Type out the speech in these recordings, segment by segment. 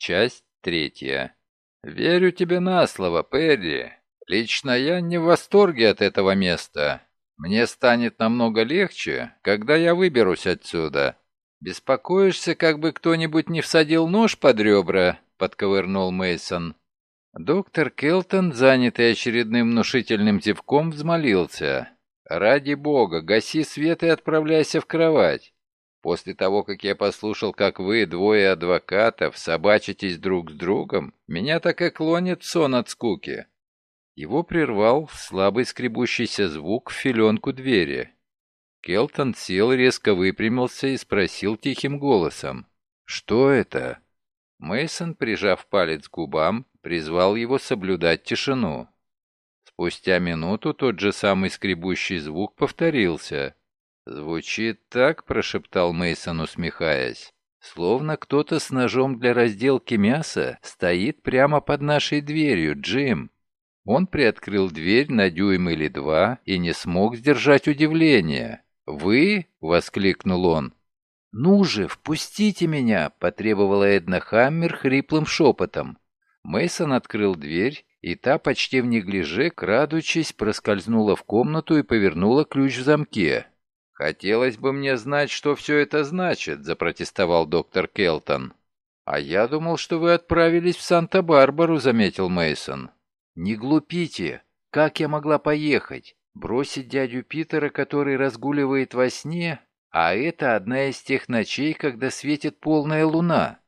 Часть третья. «Верю тебе на слово, Перри. Лично я не в восторге от этого места. Мне станет намного легче, когда я выберусь отсюда. Беспокоишься, как бы кто-нибудь не всадил нож под ребра?» — подковырнул Мейсон. Доктор Келтон, занятый очередным внушительным зевком, взмолился. «Ради бога, гаси свет и отправляйся в кровать. После того, как я послушал, как вы, двое адвокатов, собачитесь друг с другом, меня так и клонит сон от скуки». Его прервал слабый скребущийся звук в филенку двери. Келтон сел, резко выпрямился и спросил тихим голосом. «Что это?» Мейсон, прижав палец к губам, призвал его соблюдать тишину. Спустя минуту тот же самый скребущий звук повторился. «Звучит так», — прошептал Мейсон, усмехаясь, «словно кто-то с ножом для разделки мяса стоит прямо под нашей дверью, Джим». Он приоткрыл дверь на дюйм или два и не смог сдержать удивления. «Вы?» — воскликнул он. «Ну же, впустите меня!» — потребовала Эдна Хаммер хриплым шепотом. Мейсон открыл дверь, и та, почти в неглиже, крадучись, проскользнула в комнату и повернула ключ в замке. «Хотелось бы мне знать, что все это значит», — запротестовал доктор Келтон. «А я думал, что вы отправились в Санта-Барбару», — заметил Мейсон. «Не глупите. Как я могла поехать? Бросить дядю Питера, который разгуливает во сне? А это одна из тех ночей, когда светит полная луна».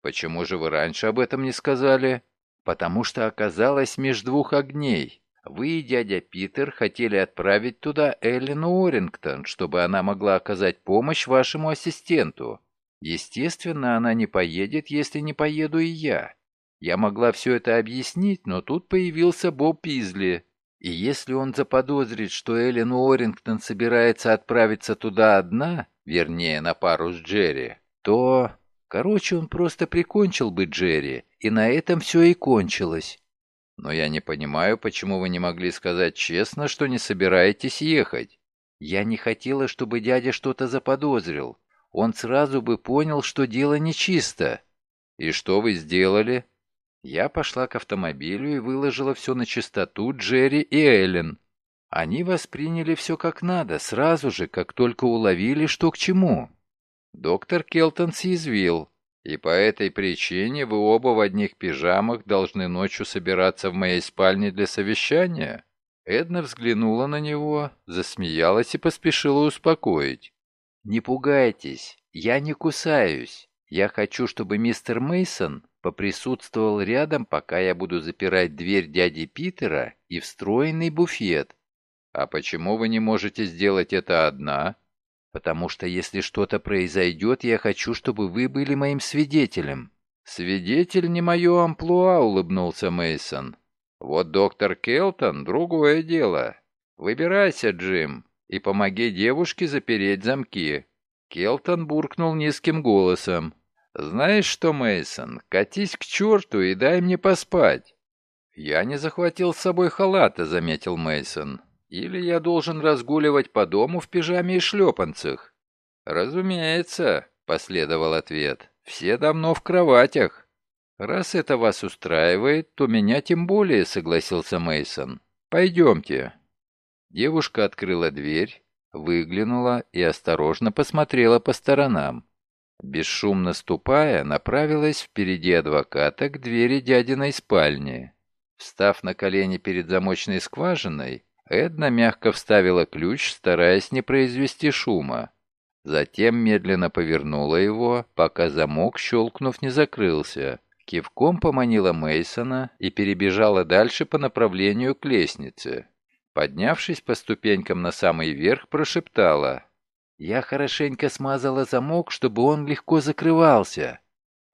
«Почему же вы раньше об этом не сказали?» «Потому что оказалась меж двух огней. Вы и дядя Питер хотели отправить туда Эллину Орингтон, чтобы она могла оказать помощь вашему ассистенту. Естественно, она не поедет, если не поеду и я. Я могла все это объяснить, но тут появился Боб Пизли. И если он заподозрит, что Эллен Орингтон собирается отправиться туда одна, вернее, на пару с Джерри, то... Короче, он просто прикончил бы Джерри, и на этом все и кончилось. Но я не понимаю, почему вы не могли сказать честно, что не собираетесь ехать. Я не хотела, чтобы дядя что-то заподозрил. Он сразу бы понял, что дело нечисто. И что вы сделали? Я пошла к автомобилю и выложила все на чистоту Джерри и Эллен. Они восприняли все как надо, сразу же, как только уловили, что к чему. Доктор Келтон съязвил. И по этой причине вы оба в одних пижамах должны ночью собираться в моей спальне для совещания?» Эдна взглянула на него, засмеялась и поспешила успокоить. «Не пугайтесь, я не кусаюсь. Я хочу, чтобы мистер Мейсон поприсутствовал рядом, пока я буду запирать дверь дяди Питера и встроенный буфет. А почему вы не можете сделать это одна?» Потому что если что-то произойдет, я хочу, чтобы вы были моим свидетелем». «Свидетель не мое амплуа», — улыбнулся Мейсон. «Вот доктор Келтон — другое дело. Выбирайся, Джим, и помоги девушке запереть замки». Келтон буркнул низким голосом. «Знаешь что, Мейсон, катись к черту и дай мне поспать». «Я не захватил с собой халата», — заметил Мейсон. Или я должен разгуливать по дому в пижаме и шлепанцах?» «Разумеется», — последовал ответ. «Все давно в кроватях». «Раз это вас устраивает, то меня тем более», — согласился Мейсон. «Пойдемте». Девушка открыла дверь, выглянула и осторожно посмотрела по сторонам. Бесшумно ступая, направилась впереди адвоката к двери дядиной спальни. Встав на колени перед замочной скважиной, Эдна мягко вставила ключ, стараясь не произвести шума. Затем медленно повернула его, пока замок, щелкнув, не закрылся. Кивком поманила Мейсона и перебежала дальше по направлению к лестнице. Поднявшись по ступенькам на самый верх, прошептала. «Я хорошенько смазала замок, чтобы он легко закрывался».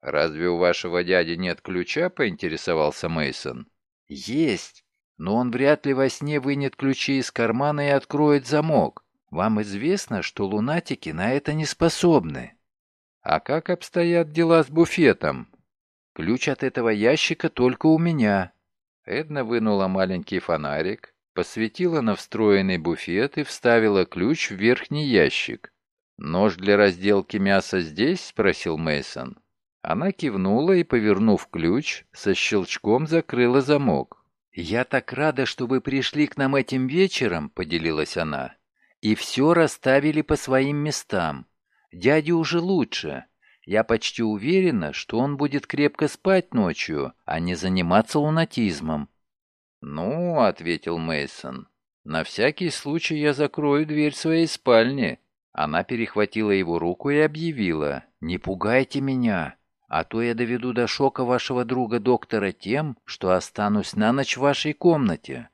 «Разве у вашего дяди нет ключа?» — поинтересовался Мейсон. «Есть но он вряд ли во сне вынет ключи из кармана и откроет замок. Вам известно, что лунатики на это не способны. А как обстоят дела с буфетом? Ключ от этого ящика только у меня. Эдна вынула маленький фонарик, посветила на встроенный буфет и вставила ключ в верхний ящик. «Нож для разделки мяса здесь?» — спросил Мейсон. Она кивнула и, повернув ключ, со щелчком закрыла замок. «Я так рада, что вы пришли к нам этим вечером», — поделилась она. «И все расставили по своим местам. Дяде уже лучше. Я почти уверена, что он будет крепко спать ночью, а не заниматься лунатизмом». «Ну», — ответил Мейсон, — «на всякий случай я закрою дверь своей спальни». Она перехватила его руку и объявила, «Не пугайте меня, а то я доведу до шока вашего друга-доктора тем, что останусь на ночь в вашей комнате».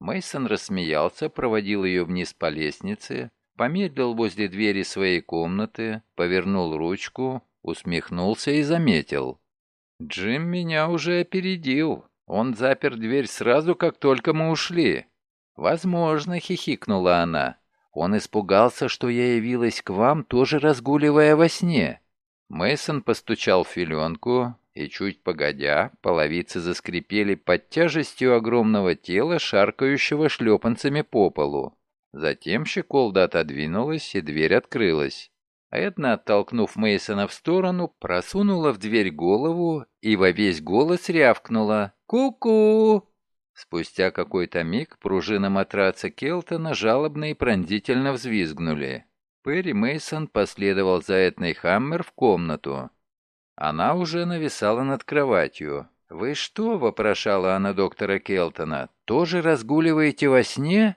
Мейсон рассмеялся, проводил ее вниз по лестнице, помедлил возле двери своей комнаты, повернул ручку, усмехнулся и заметил. «Джим меня уже опередил. Он запер дверь сразу, как только мы ушли». «Возможно», — хихикнула она. «Он испугался, что я явилась к вам, тоже разгуливая во сне». Мейсон постучал в филенку, и чуть погодя, половицы заскрипели под тяжестью огромного тела, шаркающего шлепанцами по полу. Затем щеколда отодвинулась, и дверь открылась. Эдна, оттолкнув Мейсона в сторону, просунула в дверь голову и во весь голос рявкнула «Ку-ку!». Спустя какой-то миг пружина матраца Келтона жалобно и пронзительно взвизгнули. Перри Мейсон последовал за Этной Хаммер в комнату. Она уже нависала над кроватью. «Вы что?» — вопрошала она доктора Келтона. «Тоже разгуливаете во сне?»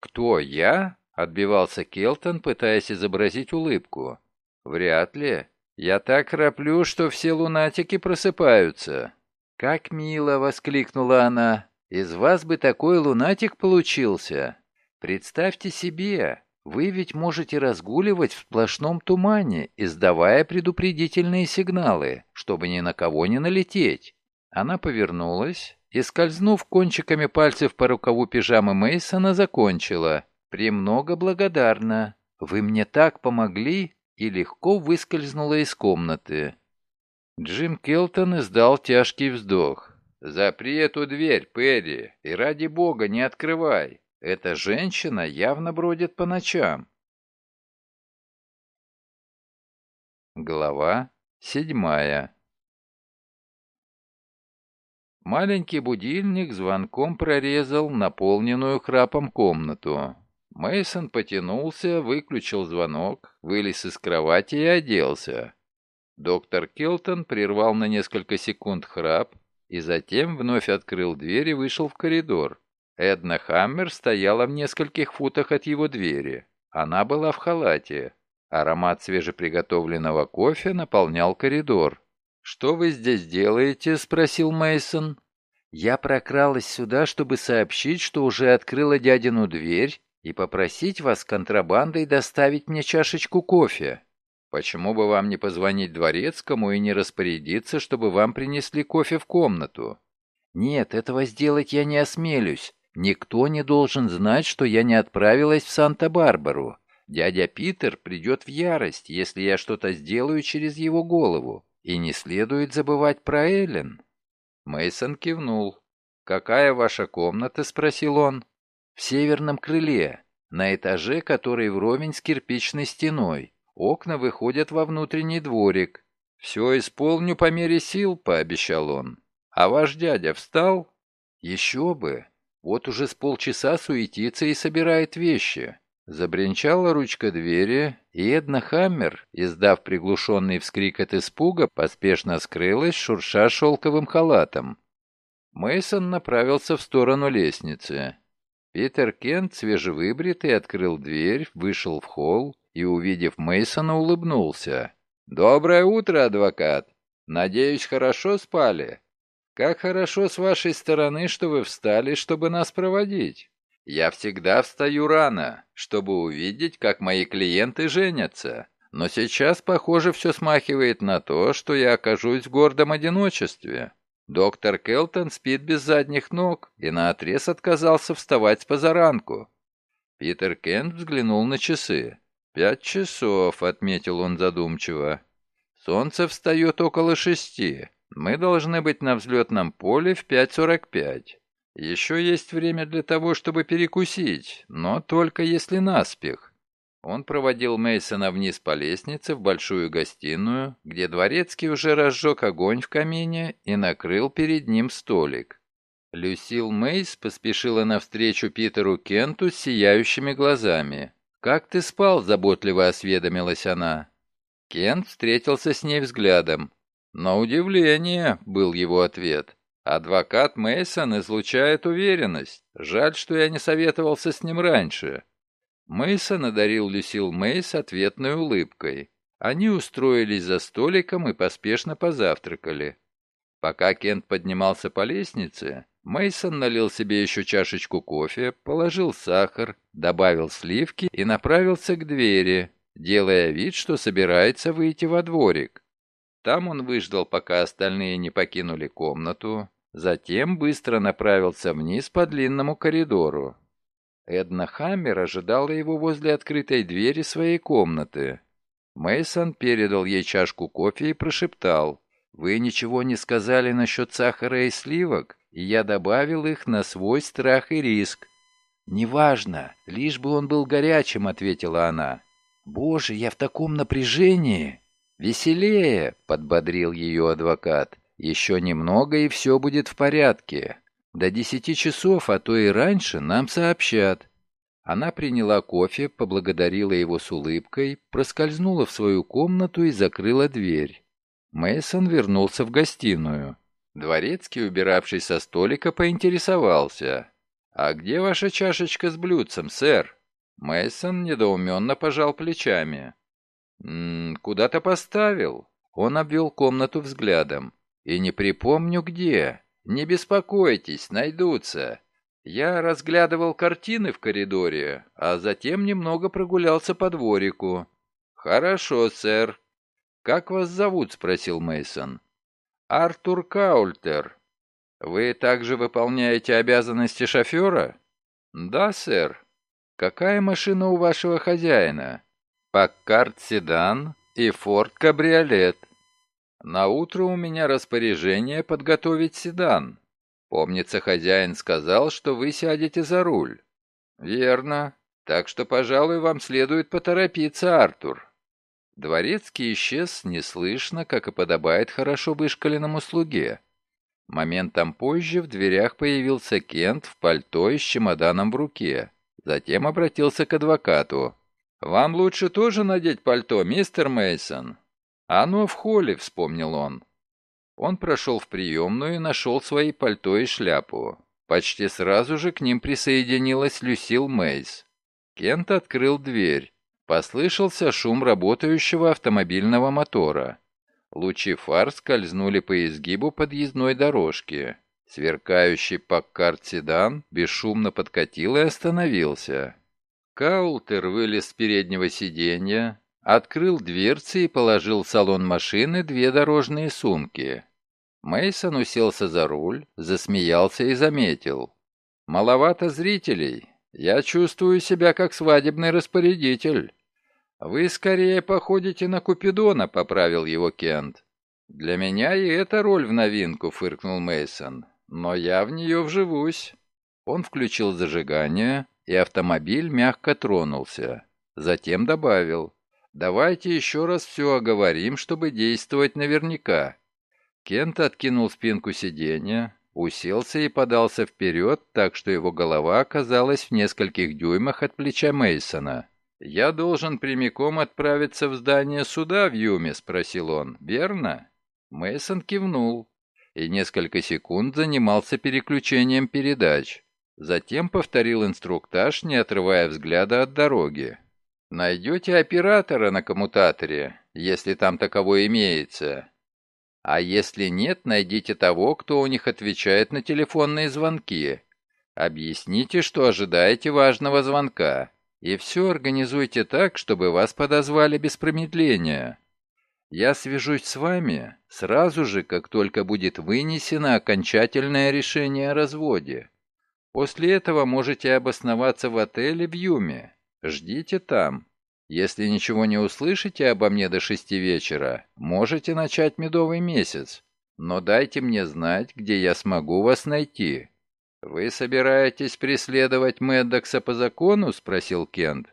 «Кто, я?» — отбивался Келтон, пытаясь изобразить улыбку. «Вряд ли. Я так храплю, что все лунатики просыпаются». «Как мило!» — воскликнула она. «Из вас бы такой лунатик получился! Представьте себе, вы ведь можете разгуливать в сплошном тумане, издавая предупредительные сигналы, чтобы ни на кого не налететь». Она повернулась и, скользнув кончиками пальцев по рукаву пижамы Мейсона, закончила. «Премного благодарна. Вы мне так помогли!» и легко выскользнула из комнаты. Джим Келтон издал тяжкий вздох. «Запри эту дверь, Перри, и ради бога не открывай. Эта женщина явно бродит по ночам». Глава седьмая Маленький будильник звонком прорезал наполненную храпом комнату. Мейсон потянулся, выключил звонок, вылез из кровати и оделся. Доктор Келтон прервал на несколько секунд храп и затем вновь открыл дверь и вышел в коридор. Эдна Хаммер стояла в нескольких футах от его двери. Она была в халате. Аромат свежеприготовленного кофе наполнял коридор. «Что вы здесь делаете?» — спросил Мейсон. «Я прокралась сюда, чтобы сообщить, что уже открыла дядину дверь и попросить вас контрабандой доставить мне чашечку кофе. Почему бы вам не позвонить дворецкому и не распорядиться, чтобы вам принесли кофе в комнату?» «Нет, этого сделать я не осмелюсь. Никто не должен знать, что я не отправилась в Санта-Барбару. Дядя Питер придет в ярость, если я что-то сделаю через его голову. И не следует забывать про Эллен. Мейсон кивнул. «Какая ваша комната?» — спросил он. «В северном крыле, на этаже, который вровень с кирпичной стеной. Окна выходят во внутренний дворик. Все исполню по мере сил», — пообещал он. «А ваш дядя встал?» «Еще бы. Вот уже с полчаса суетится и собирает вещи. Забринчала ручка двери, и Эдна Хаммер, издав приглушенный вскрик от испуга, поспешно скрылась, шурша шелковым халатом. Мейсон направился в сторону лестницы. Питер Кент, свежевыбритый, открыл дверь, вышел в холл и, увидев Мейсона, улыбнулся. «Доброе утро, адвокат! Надеюсь, хорошо спали? Как хорошо с вашей стороны, что вы встали, чтобы нас проводить!» Я всегда встаю рано, чтобы увидеть, как мои клиенты женятся. Но сейчас, похоже, все смахивает на то, что я окажусь в гордом одиночестве. Доктор Келтон спит без задних ног и наотрез отказался вставать позаранку. Питер Кент взглянул на часы. «Пять часов», — отметил он задумчиво. «Солнце встает около шести. Мы должны быть на взлетном поле в пять сорок пять. Еще есть время для того, чтобы перекусить, но только если наспех. Он проводил Мейсона вниз по лестнице в большую гостиную, где дворецкий уже разжег огонь в камине и накрыл перед ним столик. Люсил Мейс поспешила навстречу Питеру Кенту с сияющими глазами. «Как ты спал?» – заботливо осведомилась она. Кент встретился с ней взглядом. «На удивление», — был его ответ. «Адвокат Мейсон излучает уверенность. Жаль, что я не советовался с ним раньше». Мейсон одарил Люсил Мейс ответной улыбкой. Они устроились за столиком и поспешно позавтракали. Пока Кент поднимался по лестнице, Мейсон налил себе еще чашечку кофе, положил сахар, добавил сливки и направился к двери, делая вид, что собирается выйти во дворик. Там он выждал, пока остальные не покинули комнату, затем быстро направился вниз по длинному коридору. Эдна Хаммер ожидала его возле открытой двери своей комнаты. Мейсон передал ей чашку кофе и прошептал, «Вы ничего не сказали насчет сахара и сливок, и я добавил их на свой страх и риск». «Неважно, лишь бы он был горячим», — ответила она. «Боже, я в таком напряжении!» «Веселее!» — подбодрил ее адвокат. «Еще немного, и все будет в порядке. До десяти часов, а то и раньше, нам сообщат». Она приняла кофе, поблагодарила его с улыбкой, проскользнула в свою комнату и закрыла дверь. Мейсон вернулся в гостиную. Дворецкий, убиравший со столика, поинтересовался. «А где ваша чашечка с блюдцем, сэр?» Мейсон недоуменно пожал плечами. «Куда-то поставил?» Он обвел комнату взглядом. «И не припомню где. Не беспокойтесь, найдутся. Я разглядывал картины в коридоре, а затем немного прогулялся по дворику». «Хорошо, сэр». «Как вас зовут?» — спросил Мейсон. «Артур Каультер. Вы также выполняете обязанности шофера?» «Да, сэр. Какая машина у вашего хозяина?» Паккарт седан и Форд кабриолет. На утро у меня распоряжение подготовить седан. Помнится, хозяин сказал, что вы сядете за руль. Верно. Так что, пожалуй, вам следует поторопиться, Артур. Дворецкий исчез неслышно, как и подобает хорошо вышкаленному слуге. Моментом позже в дверях появился Кент в пальто и с чемоданом в руке. Затем обратился к адвокату. «Вам лучше тоже надеть пальто, мистер Мейсон. «Оно в холле», — вспомнил он. Он прошел в приемную и нашел свои пальто и шляпу. Почти сразу же к ним присоединилась Люсил Мейс. Кент открыл дверь. Послышался шум работающего автомобильного мотора. Лучи фар скользнули по изгибу подъездной дорожки. Сверкающий Паккарт-седан бесшумно подкатил и остановился. Каултер вылез с переднего сиденья, открыл дверцы и положил в салон машины две дорожные сумки. Мейсон уселся за руль, засмеялся и заметил. «Маловато зрителей. Я чувствую себя как свадебный распорядитель». «Вы скорее походите на Купидона», — поправил его Кент. «Для меня и эта роль в новинку», — фыркнул Мейсон. «Но я в нее вживусь». Он включил зажигание, и автомобиль мягко тронулся. Затем добавил, «Давайте еще раз все оговорим, чтобы действовать наверняка». Кент откинул спинку сиденья, уселся и подался вперед, так что его голова оказалась в нескольких дюймах от плеча Мейсона. «Я должен прямиком отправиться в здание суда в Юме?» — спросил он. «Верно?» Мейсон кивнул и несколько секунд занимался переключением передач. Затем повторил инструктаж, не отрывая взгляда от дороги. «Найдете оператора на коммутаторе, если там таковой имеется. А если нет, найдите того, кто у них отвечает на телефонные звонки. Объясните, что ожидаете важного звонка, и все организуйте так, чтобы вас подозвали без промедления. Я свяжусь с вами сразу же, как только будет вынесено окончательное решение о разводе». После этого можете обосноваться в отеле в Юме. Ждите там. Если ничего не услышите обо мне до шести вечера, можете начать медовый месяц. Но дайте мне знать, где я смогу вас найти». «Вы собираетесь преследовать Мэддокса по закону?» — спросил Кент.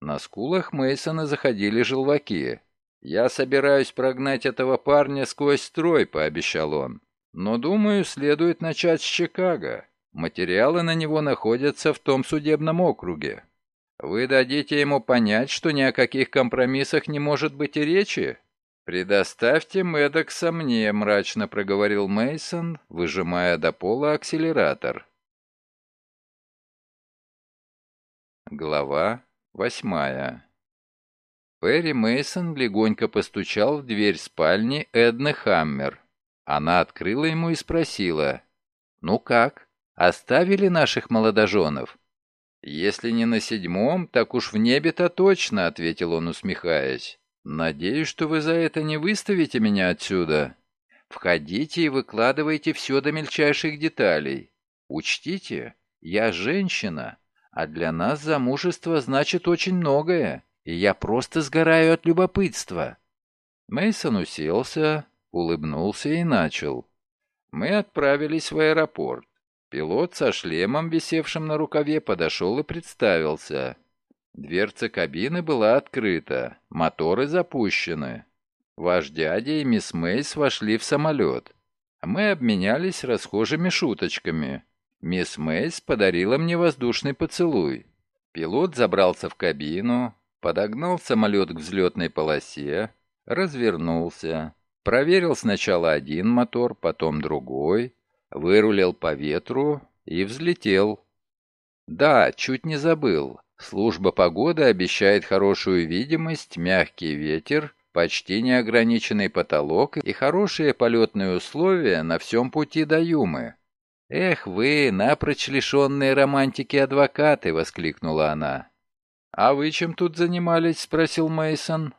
На скулах Мейсона заходили желваки. «Я собираюсь прогнать этого парня сквозь строй», — пообещал он. «Но, думаю, следует начать с Чикаго. Материалы на него находятся в том судебном округе. Вы дадите ему понять, что ни о каких компромиссах не может быть и речи?» «Предоставьте Мэддокса мне», — мрачно проговорил Мейсон, выжимая до пола акселератор. Глава восьмая Перри Мейсон легонько постучал в дверь спальни Эдны Хаммер. Она открыла ему и спросила, «Ну как, оставили наших молодоженов?» «Если не на седьмом, так уж в небе-то точно», — ответил он, усмехаясь. «Надеюсь, что вы за это не выставите меня отсюда. Входите и выкладывайте все до мельчайших деталей. Учтите, я женщина, а для нас замужество значит очень многое, и я просто сгораю от любопытства». Мейсон уселся, улыбнулся и начал. «Мы отправились в аэропорт. Пилот со шлемом, висевшим на рукаве, подошел и представился. Дверца кабины была открыта, моторы запущены. Ваш дядя и мисс Мейс вошли в самолет. Мы обменялись расхожими шуточками. Мисс Мейс подарила мне воздушный поцелуй. Пилот забрался в кабину, подогнал самолет к взлетной полосе, развернулся, проверил сначала один мотор, потом другой, вырулил по ветру и взлетел. Да, чуть не забыл. Служба погоды обещает хорошую видимость, мягкий ветер, почти неограниченный потолок и хорошие полетные условия на всем пути до Юмы. «Эх вы, напрочь лишенные романтики адвокаты!» — воскликнула она. «А вы чем тут занимались?» — спросил Мейсон.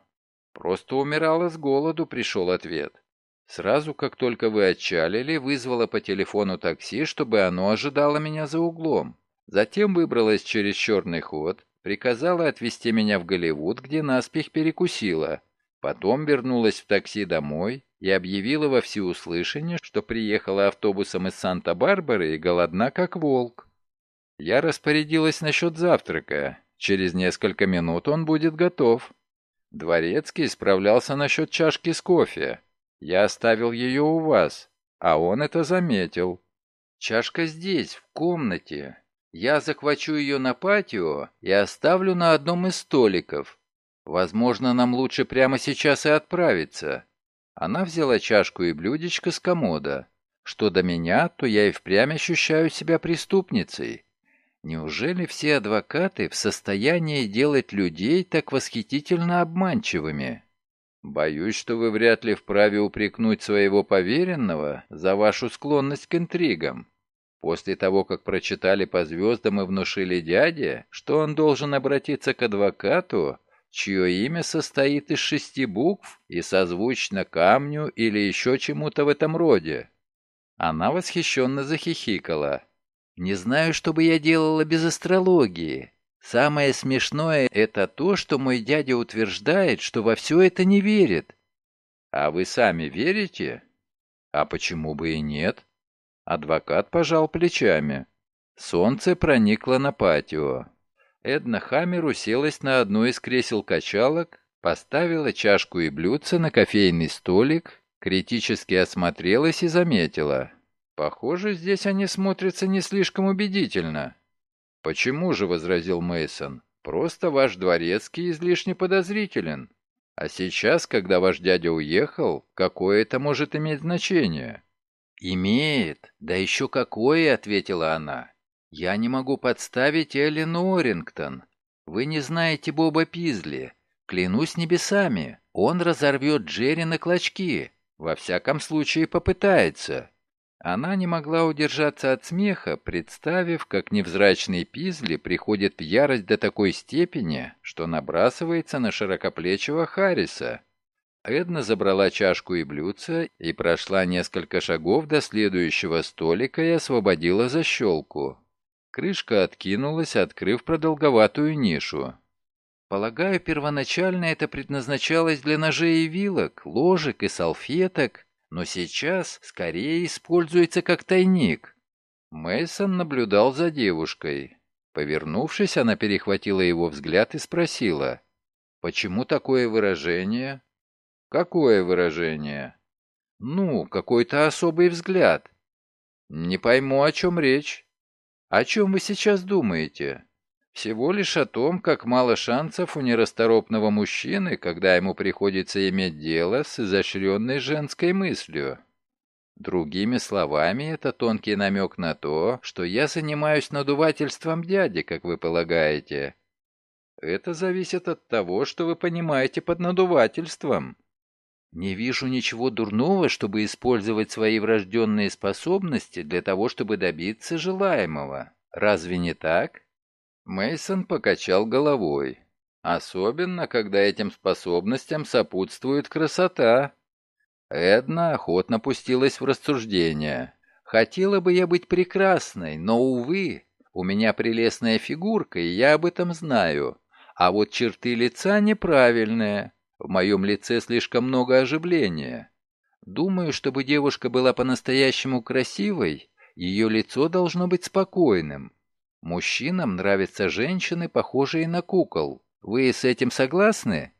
«Просто умирала с голоду», — пришел ответ. «Сразу, как только вы отчалили, вызвала по телефону такси, чтобы оно ожидало меня за углом. Затем выбралась через черный ход, приказала отвезти меня в Голливуд, где наспех перекусила. Потом вернулась в такси домой и объявила во всеуслышание, что приехала автобусом из Санта-Барбары и голодна, как волк. Я распорядилась насчет завтрака. Через несколько минут он будет готов. Дворецкий справлялся насчет чашки с кофе. Я оставил ее у вас, а он это заметил. Чашка здесь, в комнате. Я захвачу ее на патио и оставлю на одном из столиков. Возможно, нам лучше прямо сейчас и отправиться. Она взяла чашку и блюдечко с комода. Что до меня, то я и впрямь ощущаю себя преступницей. Неужели все адвокаты в состоянии делать людей так восхитительно обманчивыми? Боюсь, что вы вряд ли вправе упрекнуть своего поверенного за вашу склонность к интригам. После того, как прочитали по звездам и внушили дяде, что он должен обратиться к адвокату, чье имя состоит из шести букв и созвучно камню или еще чему-то в этом роде. Она восхищенно захихикала. «Не знаю, что бы я делала без астрологии. Самое смешное — это то, что мой дядя утверждает, что во все это не верит». «А вы сами верите?» «А почему бы и нет?» Адвокат пожал плечами. Солнце проникло на патио. Эдна Хаммер уселась на одно из кресел-качалок, поставила чашку и блюдце на кофейный столик, критически осмотрелась и заметила. «Похоже, здесь они смотрятся не слишком убедительно». «Почему же?» — возразил Мейсон. «Просто ваш дворецкий излишне подозрителен. А сейчас, когда ваш дядя уехал, какое это может иметь значение?» «Имеет, да еще какое», — ответила она. «Я не могу подставить Эллен Орингтон. Вы не знаете Боба Пизли. Клянусь небесами, он разорвет Джерри на клочки. Во всяком случае попытается». Она не могла удержаться от смеха, представив, как невзрачный Пизли приходит в ярость до такой степени, что набрасывается на широкоплечего Харриса. Эдна забрала чашку и блюдце и прошла несколько шагов до следующего столика и освободила защелку. Крышка откинулась, открыв продолговатую нишу. Полагаю, первоначально это предназначалось для ножей и вилок, ложек и салфеток, но сейчас скорее используется как тайник. Мейсон наблюдал за девушкой. Повернувшись, она перехватила его взгляд и спросила. «Почему такое выражение?» «Какое выражение?» «Ну, какой-то особый взгляд». «Не пойму, о чем речь». «О чем вы сейчас думаете?» «Всего лишь о том, как мало шансов у нерасторопного мужчины, когда ему приходится иметь дело с изощренной женской мыслью». Другими словами, это тонкий намек на то, что я занимаюсь надувательством дяди, как вы полагаете. Это зависит от того, что вы понимаете под надувательством. Не вижу ничего дурного, чтобы использовать свои врожденные способности для того, чтобы добиться желаемого. Разве не так? Мейсон покачал головой. Особенно, когда этим способностям сопутствует красота. Эдна охотно пустилась в рассуждение. «Хотела бы я быть прекрасной, но, увы, у меня прелестная фигурка, и я об этом знаю. А вот черты лица неправильные. В моем лице слишком много оживления. Думаю, чтобы девушка была по-настоящему красивой, ее лицо должно быть спокойным. Мужчинам нравятся женщины, похожие на кукол. Вы с этим согласны?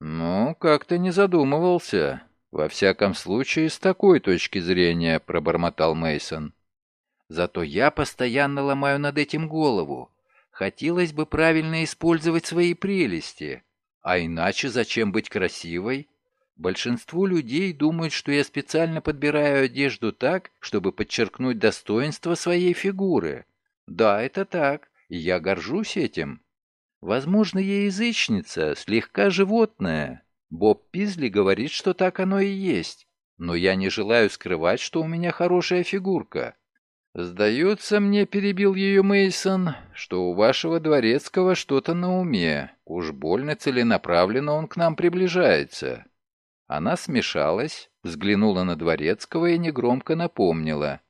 Ну, как-то не задумывался. Во всяком случае, с такой точки зрения, пробормотал Мейсон. Зато я постоянно ломаю над этим голову. Хотелось бы правильно использовать свои прелести. А иначе зачем быть красивой? Большинство людей думают, что я специально подбираю одежду так, чтобы подчеркнуть достоинство своей фигуры. Да, это так, я горжусь этим. Возможно, я язычница, слегка животное, Боб Пизли говорит, что так оно и есть, но я не желаю скрывать, что у меня хорошая фигурка. Сдается мне, перебил ее Мейсон, что у вашего дворецкого что-то на уме. Уж больно целенаправленно он к нам приближается. Она смешалась, взглянула на дворецкого и негромко напомнила.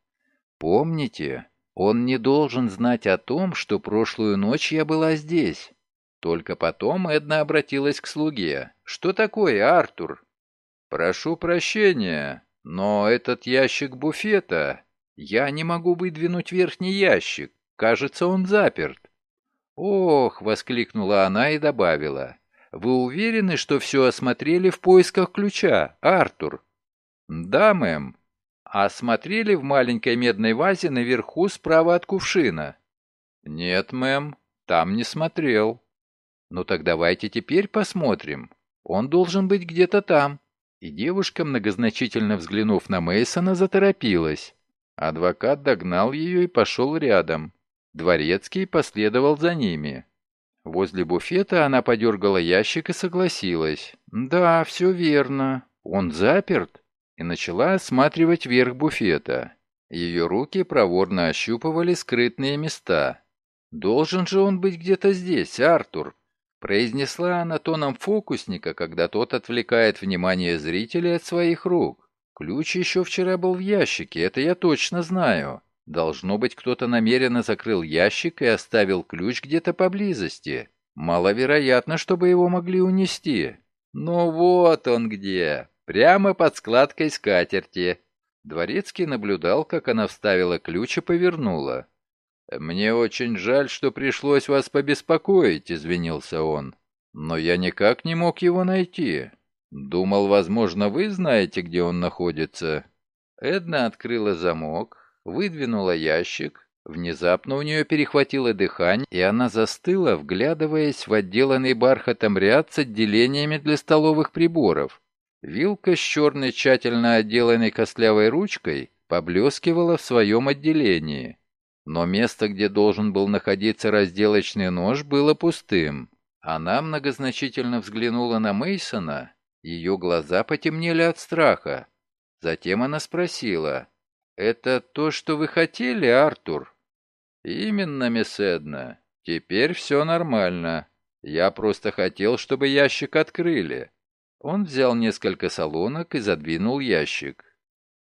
«Помните, он не должен знать о том, что прошлую ночь я была здесь. Только потом Эдна обратилась к слуге. «Что такое, Артур?» «Прошу прощения, но этот ящик буфета... Я не могу выдвинуть верхний ящик. Кажется, он заперт». «Ох!» — воскликнула она и добавила. «Вы уверены, что все осмотрели в поисках ключа, Артур?» «Да, мэм. Осмотрели в маленькой медной вазе наверху справа от кувшина?» «Нет, мэм, там не смотрел». «Ну так давайте теперь посмотрим. Он должен быть где-то там». И девушка, многозначительно взглянув на Мейсона, заторопилась. Адвокат догнал ее и пошел рядом. Дворецкий последовал за ними. Возле буфета она подергала ящик и согласилась. «Да, все верно. Он заперт?» И начала осматривать верх буфета. Ее руки проворно ощупывали скрытные места. «Должен же он быть где-то здесь, Артур», Произнесла она тоном фокусника, когда тот отвлекает внимание зрителей от своих рук. Ключ еще вчера был в ящике, это я точно знаю. Должно быть, кто-то намеренно закрыл ящик и оставил ключ где-то поблизости. Маловероятно, чтобы его могли унести. Но вот он где, прямо под складкой скатерти. Дворецкий наблюдал, как она вставила ключ и повернула. «Мне очень жаль, что пришлось вас побеспокоить», — извинился он. «Но я никак не мог его найти. Думал, возможно, вы знаете, где он находится». Эдна открыла замок, выдвинула ящик. Внезапно у нее перехватило дыхание, и она застыла, вглядываясь в отделанный бархатом ряд с отделениями для столовых приборов. Вилка с черной тщательно отделанной костлявой ручкой поблескивала в своем отделении. Но место, где должен был находиться разделочный нож, было пустым. Она многозначительно взглянула на Мейсона. Ее глаза потемнели от страха. Затем она спросила, «Это то, что вы хотели, Артур?» «Именно, мисс Эдна. Теперь все нормально. Я просто хотел, чтобы ящик открыли». Он взял несколько салонок и задвинул ящик.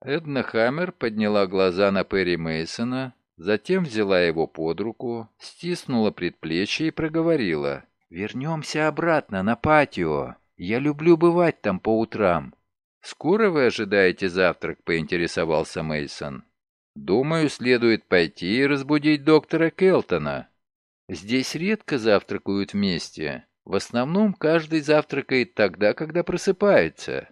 Эдна Хаммер подняла глаза на Перри Мейсона, Затем взяла его под руку, стиснула предплечье и проговорила. «Вернемся обратно на патио. Я люблю бывать там по утрам». «Скоро вы ожидаете завтрак?» — поинтересовался Мейсон. «Думаю, следует пойти и разбудить доктора Келтона». Здесь редко завтракают вместе. В основном каждый завтракает тогда, когда просыпается.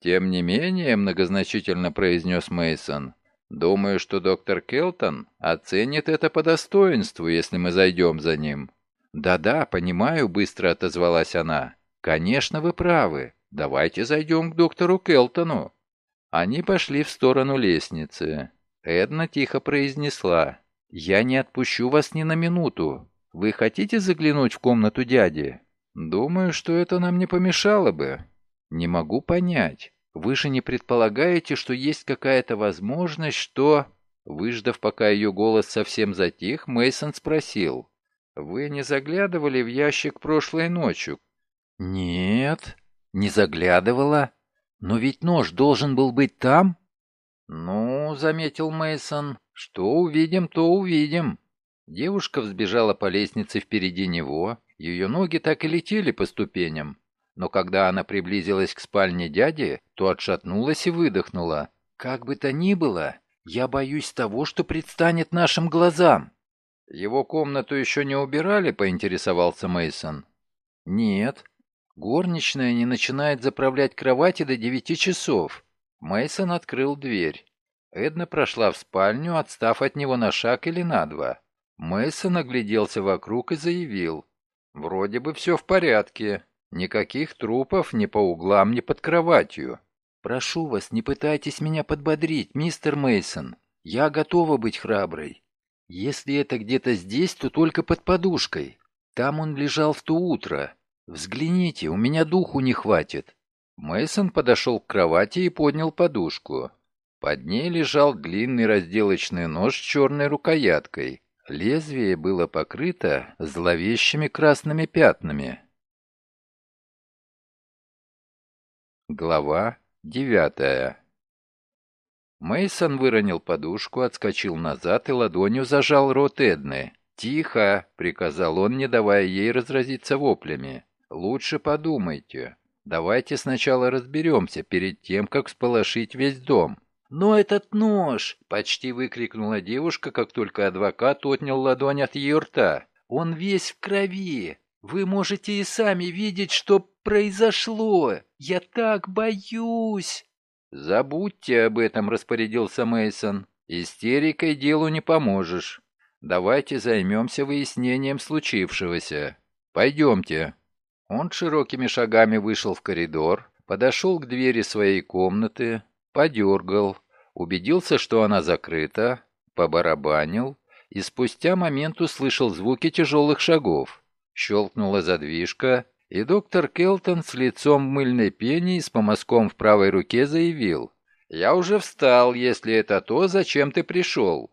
Тем не менее, многозначительно произнес Мейсон. Думаю, что доктор Келтон оценит это по достоинству, если мы зайдем за ним. Да-да, понимаю, быстро отозвалась она. Конечно, вы правы. Давайте зайдем к доктору Келтону. Они пошли в сторону лестницы. Эдна тихо произнесла. «Я не отпущу вас ни на минуту. Вы хотите заглянуть в комнату дяди? Думаю, что это нам не помешало бы. Не могу понять. Вы же не предполагаете, что есть какая-то возможность, что...» Выждав, пока ее голос совсем затих, Мейсон спросил. «Вы не заглядывали в ящик прошлой ночью?» «Нет, не заглядывала. Но ведь нож должен был быть там?» «Ну, — заметил Мейсон, что увидим, то увидим. Девушка взбежала по лестнице впереди него, ее ноги так и летели по ступеням. Но когда она приблизилась к спальне дяди, то отшатнулась и выдохнула. «Как бы то ни было, я боюсь того, что предстанет нашим глазам». «Его комнату еще не убирали?» — поинтересовался Мейсон. «Нет. Горничная не начинает заправлять кровати до девяти часов». Мейсон открыл дверь. Эдна прошла в спальню, отстав от него на шаг или на два. Мейсон огляделся вокруг и заявил. «Вроде бы все в порядке. Никаких трупов ни по углам, ни под кроватью. Прошу вас, не пытайтесь меня подбодрить, мистер Мейсон. Я готова быть храброй. Если это где-то здесь, то только под подушкой. Там он лежал в то утро. Взгляните, у меня духу не хватит». Мейсон подошел к кровати и поднял подушку. Под ней лежал длинный разделочный нож с черной рукояткой. Лезвие было покрыто зловещими красными пятнами. Глава девятая Мейсон выронил подушку, отскочил назад и ладонью зажал рот Эдны. «Тихо!» — приказал он, не давая ей разразиться воплями. «Лучше подумайте. Давайте сначала разберемся перед тем, как сполошить весь дом. «Но этот нож!» — почти выкрикнула девушка, как только адвокат отнял ладонь от ее рта. «Он весь в крови! Вы можете и сами видеть, что произошло! Я так боюсь!» «Забудьте об этом», — распорядился Мейсон. «Истерикой делу не поможешь. Давайте займемся выяснением случившегося. Пойдемте». Он широкими шагами вышел в коридор, подошел к двери своей комнаты, подергал, убедился, что она закрыта, побарабанил и спустя момент услышал звуки тяжелых шагов. Щелкнула задвижка, и доктор Келтон с лицом мыльной пени и с помазком в правой руке заявил. «Я уже встал, если это то, зачем ты пришел.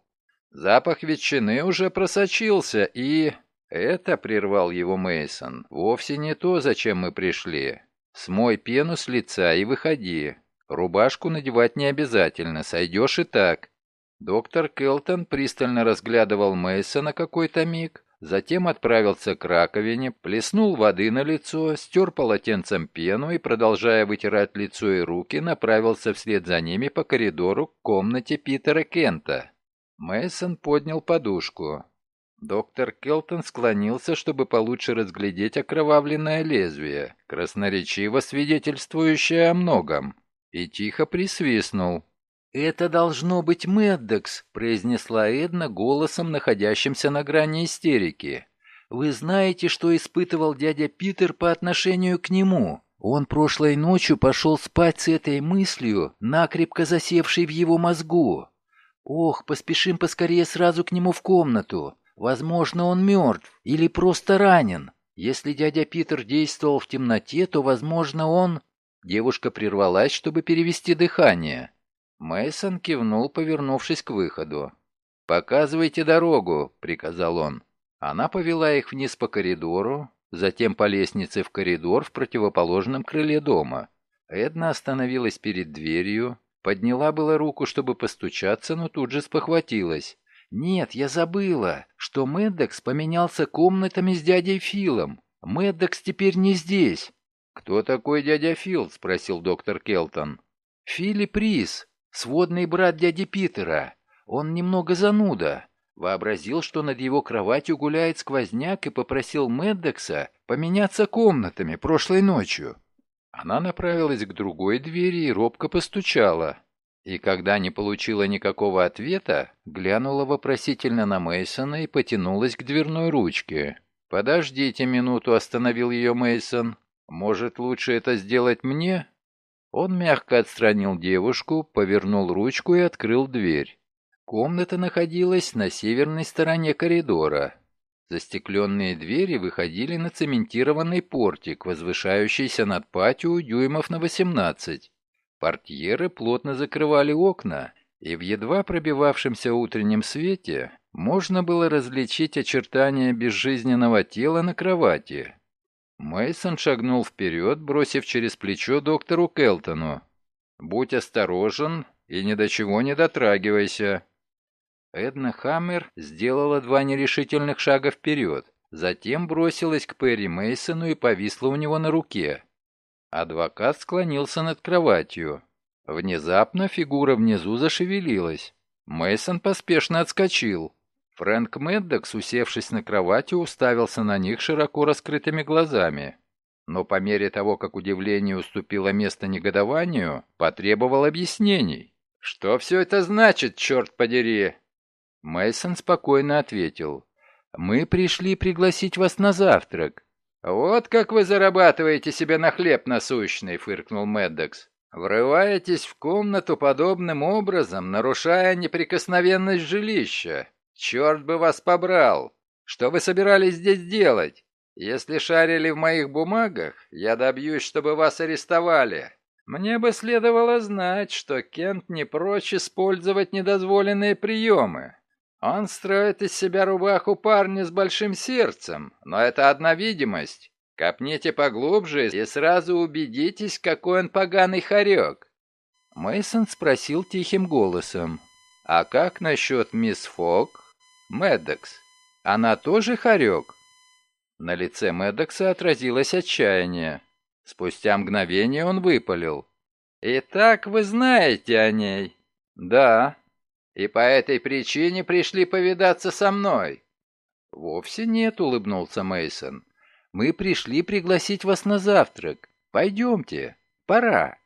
Запах ветчины уже просочился, и...» «Это», — прервал его Мейсон, вовсе не то, зачем мы пришли. Смой пену с лица и выходи. Рубашку надевать не обязательно, сойдешь и так». Доктор Келтон пристально разглядывал Мейсона какой-то миг, затем отправился к раковине, плеснул воды на лицо, стер полотенцем пену и, продолжая вытирать лицо и руки, направился вслед за ними по коридору к комнате Питера Кента. Мейсон поднял подушку. Доктор Келтон склонился, чтобы получше разглядеть окровавленное лезвие, красноречиво свидетельствующее о многом и тихо присвистнул. «Это должно быть Мэддокс», — произнесла Эдна голосом, находящимся на грани истерики. «Вы знаете, что испытывал дядя Питер по отношению к нему? Он прошлой ночью пошел спать с этой мыслью, накрепко засевшей в его мозгу. Ох, поспешим поскорее сразу к нему в комнату. Возможно, он мертв или просто ранен. Если дядя Питер действовал в темноте, то, возможно, он...» Девушка прервалась, чтобы перевести дыхание. Мейсон кивнул, повернувшись к выходу. «Показывайте дорогу», — приказал он. Она повела их вниз по коридору, затем по лестнице в коридор в противоположном крыле дома. Эдна остановилась перед дверью, подняла было руку, чтобы постучаться, но тут же спохватилась. «Нет, я забыла, что Мэддокс поменялся комнатами с дядей Филом. Мэддокс теперь не здесь. «Кто такой дядя Фил?» — спросил доктор Келтон. «Филипп Рис, сводный брат дяди Питера. Он немного зануда. Вообразил, что над его кроватью гуляет сквозняк и попросил Меддекса поменяться комнатами прошлой ночью. Она направилась к другой двери и робко постучала. И когда не получила никакого ответа, глянула вопросительно на Мейсона и потянулась к дверной ручке. «Подождите минуту», — остановил ее Мейсон. «Может, лучше это сделать мне?» Он мягко отстранил девушку, повернул ручку и открыл дверь. Комната находилась на северной стороне коридора. Застекленные двери выходили на цементированный портик, возвышающийся над патио дюймов на 18. Портьеры плотно закрывали окна, и в едва пробивавшемся утреннем свете можно было различить очертания безжизненного тела на кровати. Мейсон шагнул вперед, бросив через плечо доктору Келтону. «Будь осторожен и ни до чего не дотрагивайся. Эдна Хаммер сделала два нерешительных шага вперед, затем бросилась к Перри Мейсону и повисла у него на руке. Адвокат склонился над кроватью. Внезапно фигура внизу зашевелилась. Мейсон поспешно отскочил. Фрэнк Меддокс, усевшись на кровати, уставился на них широко раскрытыми глазами. Но по мере того, как удивление уступило место негодованию, потребовал объяснений. «Что все это значит, черт подери?» Мейсон спокойно ответил. «Мы пришли пригласить вас на завтрак». «Вот как вы зарабатываете себе на хлеб насущный», — фыркнул Меддокс. «Врываетесь в комнату подобным образом, нарушая неприкосновенность жилища. Черт бы вас побрал! Что вы собирались здесь делать? Если шарили в моих бумагах, я добьюсь, чтобы вас арестовали. Мне бы следовало знать, что Кент не прочь использовать недозволенные приемы. Он строит из себя рубаху парня с большим сердцем, но это одна видимость. Копните поглубже и сразу убедитесь, какой он поганый хорек. Мейсон спросил тихим голосом. «А как насчет мисс Фок? Медекс? Она тоже хорек?» На лице Медекса отразилось отчаяние. Спустя мгновение он выпалил. «Итак, вы знаете о ней?» «Да», и по этой причине пришли повидаться со мной». «Вовсе нет», — улыбнулся Мейсон. «Мы пришли пригласить вас на завтрак. Пойдемте, пора».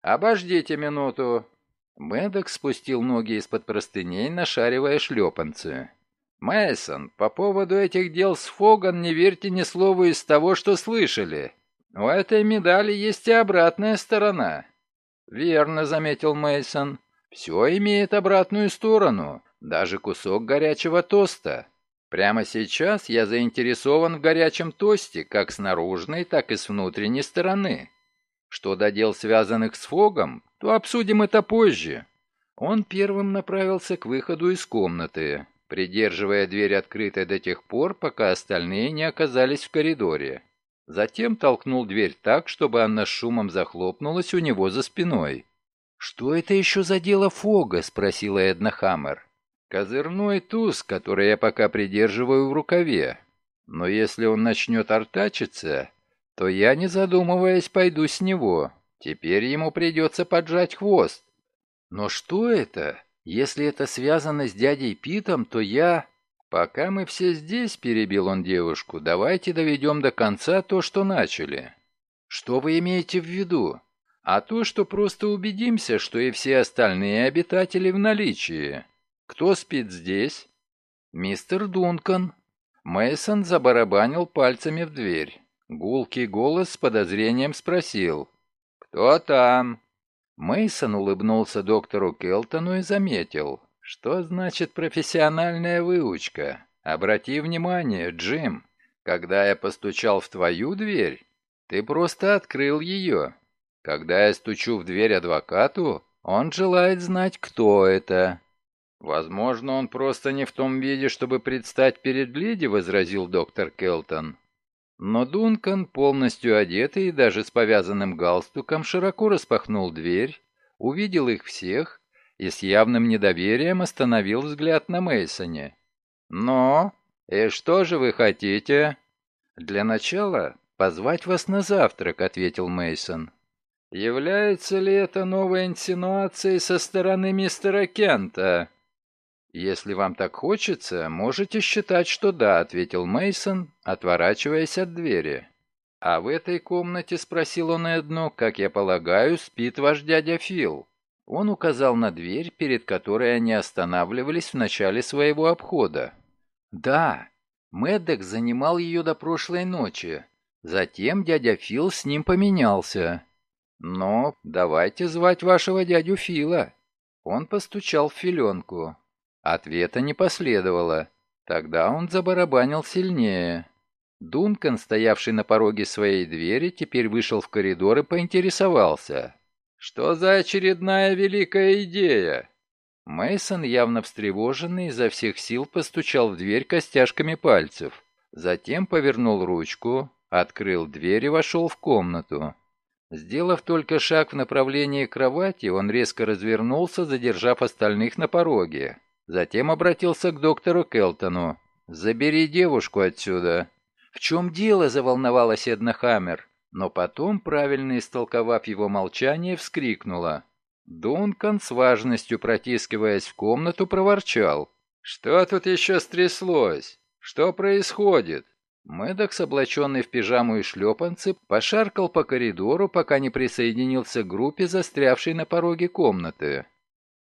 «Обождите минуту». Мэддок спустил ноги из-под простыней, нашаривая шлепанцы. Мейсон, по поводу этих дел с Фоган не верьте ни слову из того, что слышали. У этой медали есть и обратная сторона». «Верно», — заметил Мейсон. Все имеет обратную сторону, даже кусок горячего тоста. Прямо сейчас я заинтересован в горячем тосте, как с наружной, так и с внутренней стороны. Что до дел, связанных с Фогом, то обсудим это позже. Он первым направился к выходу из комнаты, придерживая дверь открытой до тех пор, пока остальные не оказались в коридоре. Затем толкнул дверь так, чтобы она с шумом захлопнулась у него за спиной. «Что это еще за дело Фога?» — спросила Эдна Хаммер. «Козырной туз, который я пока придерживаю в рукаве. Но если он начнет артачиться, то я, не задумываясь, пойду с него. Теперь ему придется поджать хвост. Но что это? Если это связано с дядей Питом, то я...» «Пока мы все здесь», — перебил он девушку, — «давайте доведем до конца то, что начали». «Что вы имеете в виду?» а то, что просто убедимся, что и все остальные обитатели в наличии. Кто спит здесь? Мистер Дункан. Мейсон забарабанил пальцами в дверь. Гулкий голос с подозрением спросил. «Кто там?» Мейсон улыбнулся доктору Келтону и заметил. «Что значит профессиональная выучка? Обрати внимание, Джим, когда я постучал в твою дверь, ты просто открыл ее, когда я стучу в дверь адвокату, он желает знать, кто это. Возможно, он просто не в том виде, чтобы предстать перед Лиди, возразил доктор Келтон. Но Дункан, полностью одетый и даже с повязанным галстуком, широко распахнул дверь, увидел их всех и с явным недоверием остановил взгляд на Мейсоне. «Но? И что же вы хотите?» «Для начала позвать вас на завтрак», — ответил Мейсон. Является ли это новой инсинуацией со стороны мистера Кента? «Если вам так хочется, можете считать, что да», — ответил Мейсон, отворачиваясь от двери. «А в этой комнате, — спросил он Эдну, — как я полагаю, спит ваш дядя Фил». Он указал на дверь, перед которой они останавливались в начале своего обхода. «Да, Мэддок занимал ее до прошлой ночи. Затем дядя Фил с ним поменялся. Но давайте звать вашего дядю Фила». Он постучал в филенку. Ответа не последовало. Тогда он забарабанил сильнее. Дункан, стоявший на пороге своей двери, теперь вышел в коридор и поинтересовался. «Что за очередная великая идея?» Мейсон, явно встревоженный, изо всех сил постучал в дверь костяшками пальцев. Затем повернул ручку, открыл дверь и вошел в комнату. Сделав только шаг в направлении кровати, он резко развернулся, задержав остальных на пороге. Затем обратился к доктору Келтону. «Забери девушку отсюда». «В чем дело?» – заволновалась Эдна Хаммер. Но потом, правильно истолковав его молчание, вскрикнула. Дункан, с важностью протискиваясь в комнату, проворчал. «Что тут еще стряслось? Что происходит?» Мэддокс, облаченный в пижаму и шлепанцы, пошаркал по коридору, пока не присоединился к группе, застрявшей на пороге комнаты.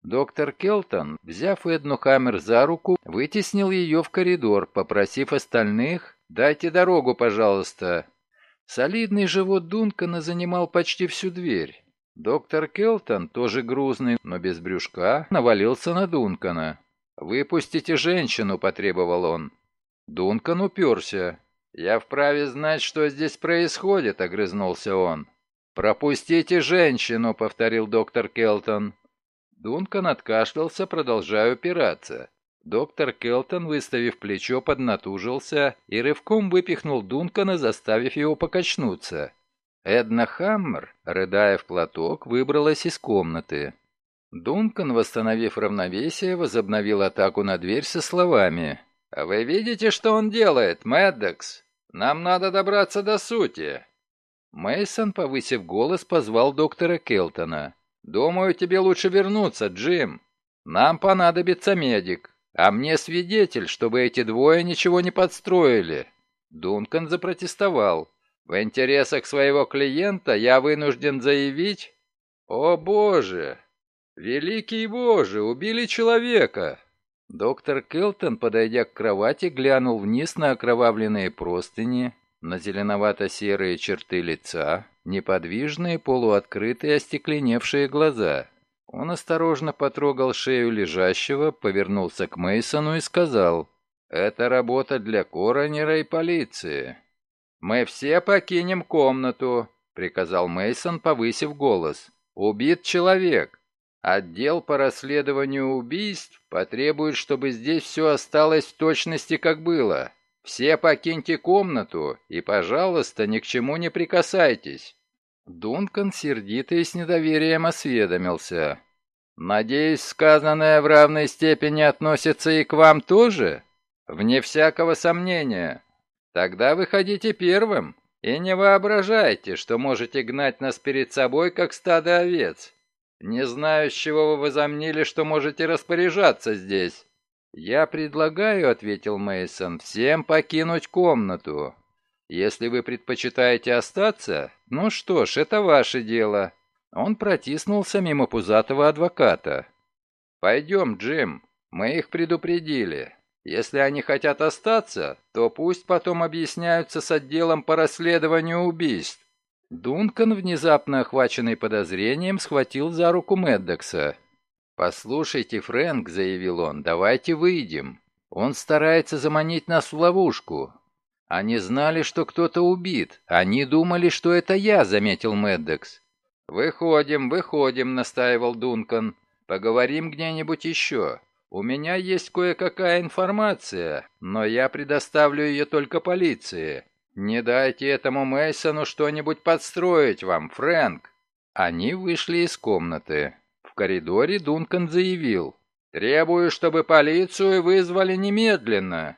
Доктор Келтон, взяв Эдну Хаммер за руку, вытеснил ее в коридор, попросив остальных «Дайте дорогу, пожалуйста». Солидный живот Дункана занимал почти всю дверь. Доктор Келтон, тоже грузный, но без брюшка, навалился на Дункана. «Выпустите женщину», — потребовал он. Дункан уперся. «Я вправе знать, что здесь происходит», — огрызнулся он. «Пропустите женщину», — повторил доктор Келтон. Дункан откашлялся, продолжая упираться. Доктор Келтон, выставив плечо, поднатужился и рывком выпихнул Дункана, заставив его покачнуться. Эдна Хаммер, рыдая в платок, выбралась из комнаты. Дункан, восстановив равновесие, возобновил атаку на дверь со словами. «А «Вы видите, что он делает, Мэддокс? Нам надо добраться до сути». Мейсон, повысив голос, позвал доктора Келтона. «Думаю, тебе лучше вернуться, Джим. Нам понадобится медик, а мне свидетель, чтобы эти двое ничего не подстроили». Дункан запротестовал. «В интересах своего клиента я вынужден заявить...» «О, Боже! Великий Боже! Убили человека!» Доктор Келтон, подойдя к кровати, глянул вниз на окровавленные простыни, на зеленовато-серые черты лица, неподвижные, полуоткрытые, остекленевшие глаза. Он осторожно потрогал шею лежащего, повернулся к Мейсону и сказал, «Это работа для коронера и полиции». «Мы все покинем комнату», — приказал Мейсон, повысив голос. «Убит человек. Отдел по расследованию убийств потребует, чтобы здесь все осталось в точности, как было. Все покиньте комнату и, пожалуйста, ни к чему не прикасайтесь. Дункан сердито и с недоверием осведомился. «Надеюсь, сказанное в равной степени относится и к вам тоже? Вне всякого сомнения. Тогда выходите первым и не воображайте, что можете гнать нас перед собой, как стадо овец. Не знаю, с чего вы возомнили, что можете распоряжаться здесь». «Я предлагаю», — ответил Мейсон, — «всем покинуть комнату. Если вы предпочитаете остаться, ну что ж, это ваше дело». Он протиснулся мимо пузатого адвоката. «Пойдем, Джим, мы их предупредили. Если они хотят остаться, то пусть потом объясняются с отделом по расследованию убийств». Дункан, внезапно охваченный подозрением, схватил за руку Меддокса. «Послушайте, Фрэнк», — заявил он, — «давайте выйдем. Он старается заманить нас в ловушку. «Они знали, что кто-то убит. Они думали, что это я», — заметил Мэддекс. «Выходим, выходим», — настаивал Дункан. «Поговорим где-нибудь еще. У меня есть кое-какая информация, но я предоставлю ее только полиции. Не дайте этому Мейсону что-нибудь подстроить вам, Фрэнк». Они вышли из комнаты. Коридоре Дункан заявил. «Требую, чтобы полицию вызвали немедленно.